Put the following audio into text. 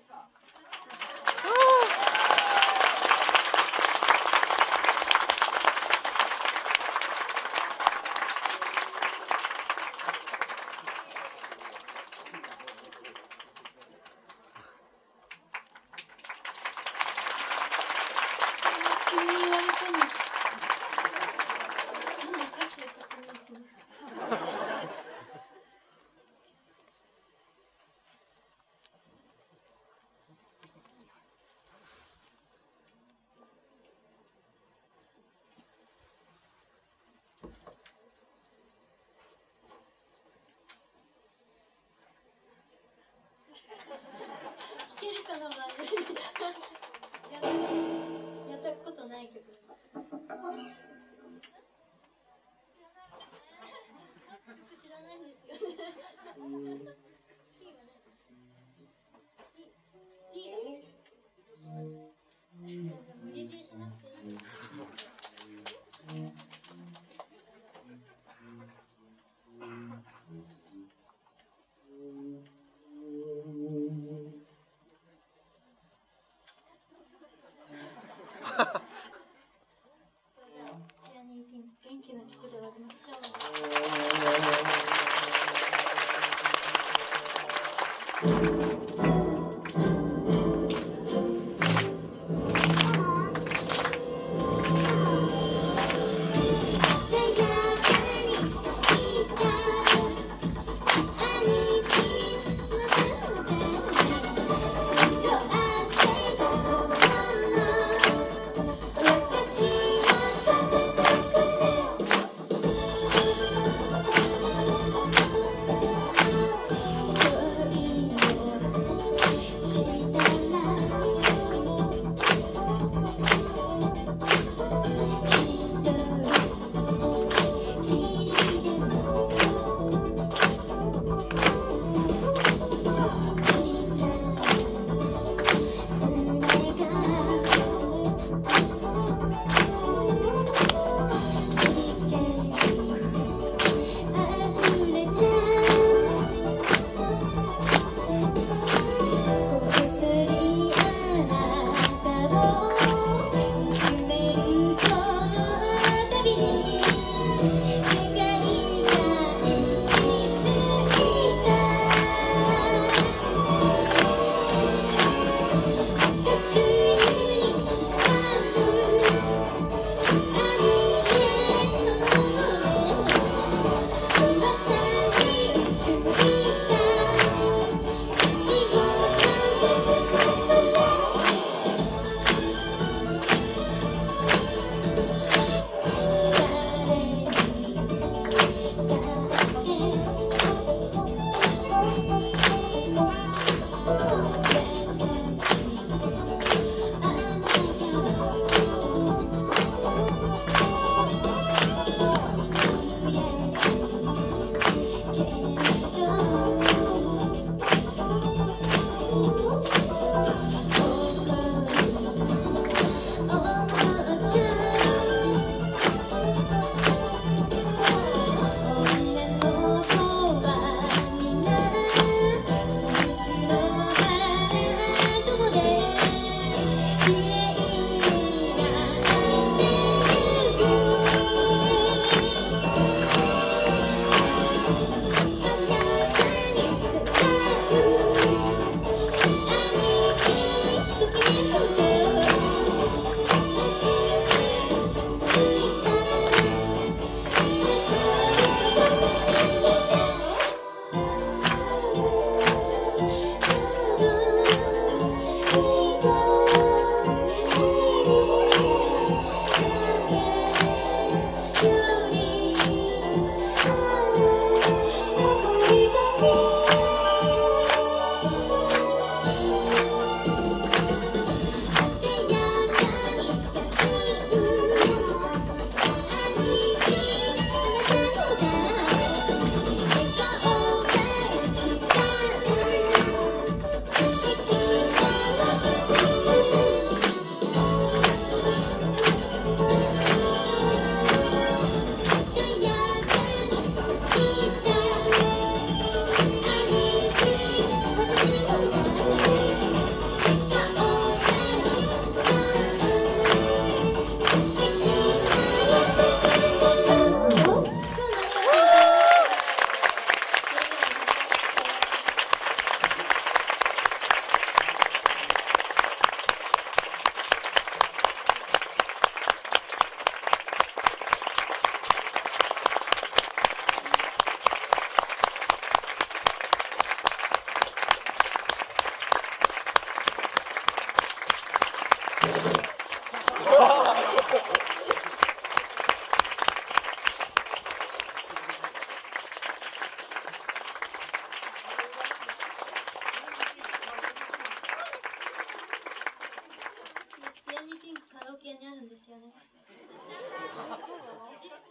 없다. 知らないんですよね。よね。そう同じ。